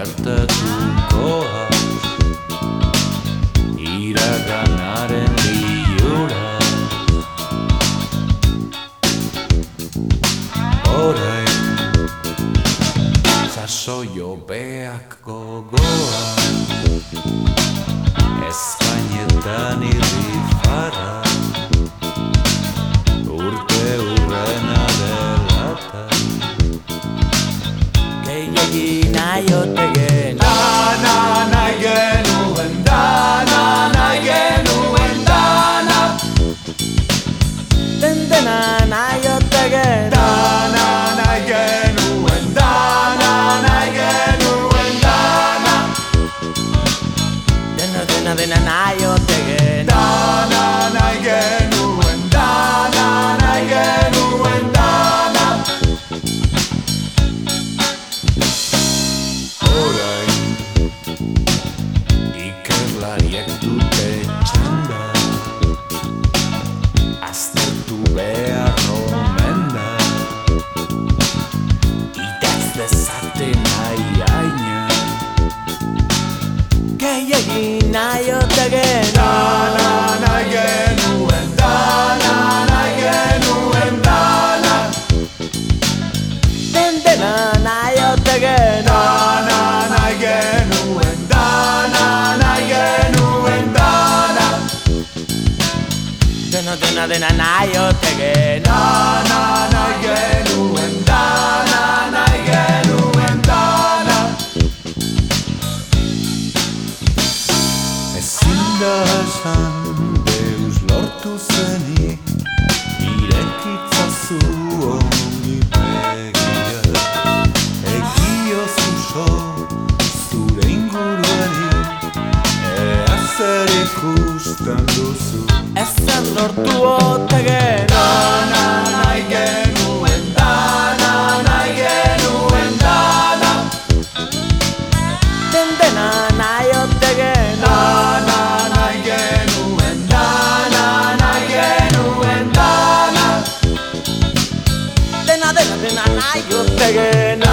gertatukoa iraganaren liura orain zazoio beak gogoa. Nahi ote gen Dana nahi genuen, dana nahi genuen, dana. Den dena nahi ote gen Dana nahi genuen, dana nahi genuen, dana. Dena dena dena nahi ote gen Dana nahi ote gen Dana nahi genuen, dana nahi genuen, dana Den dena nahi ote gen Dana nahi genuen, dana nahi genuen, dana Dena dena dena nahi ote gen Dana nahi genuen, da esan deus lortu zenik Irekitzazu ongi begia. Egio zuzo zure inguruari Ea zer ikusten duzu dana Dena